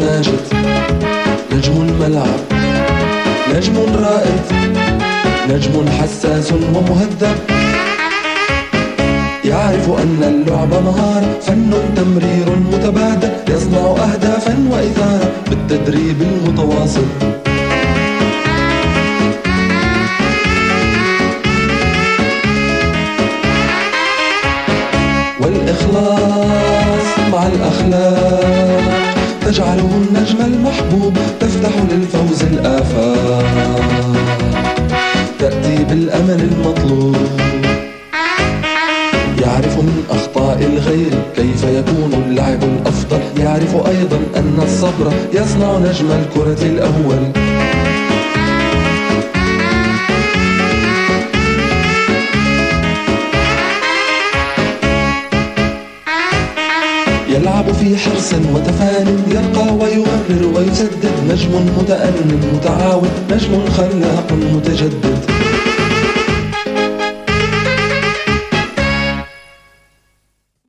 ناجد نجم الملعب نجم رائد نجم حساس ومهذب. يعرف أن اللعب مهارة فن تمرير متبادل. يصنع أهدافا وإثارة بالتدريب المتواصل. والإخلاص مع الأخلاق. تجعله النجم المحبوب تفتح للفوز الآفاق. تأتي بالأمل المطلوب. يعرف من أخطاء الغير كيف يكون اللعب الأفضل. يعرف أيضا أن الصبر يصنع نجم الكرة الأول. يلعب في حرص وتفان يرقى ويغرر ويسدد نجم متأن متعاون نجم خلاق متجدد.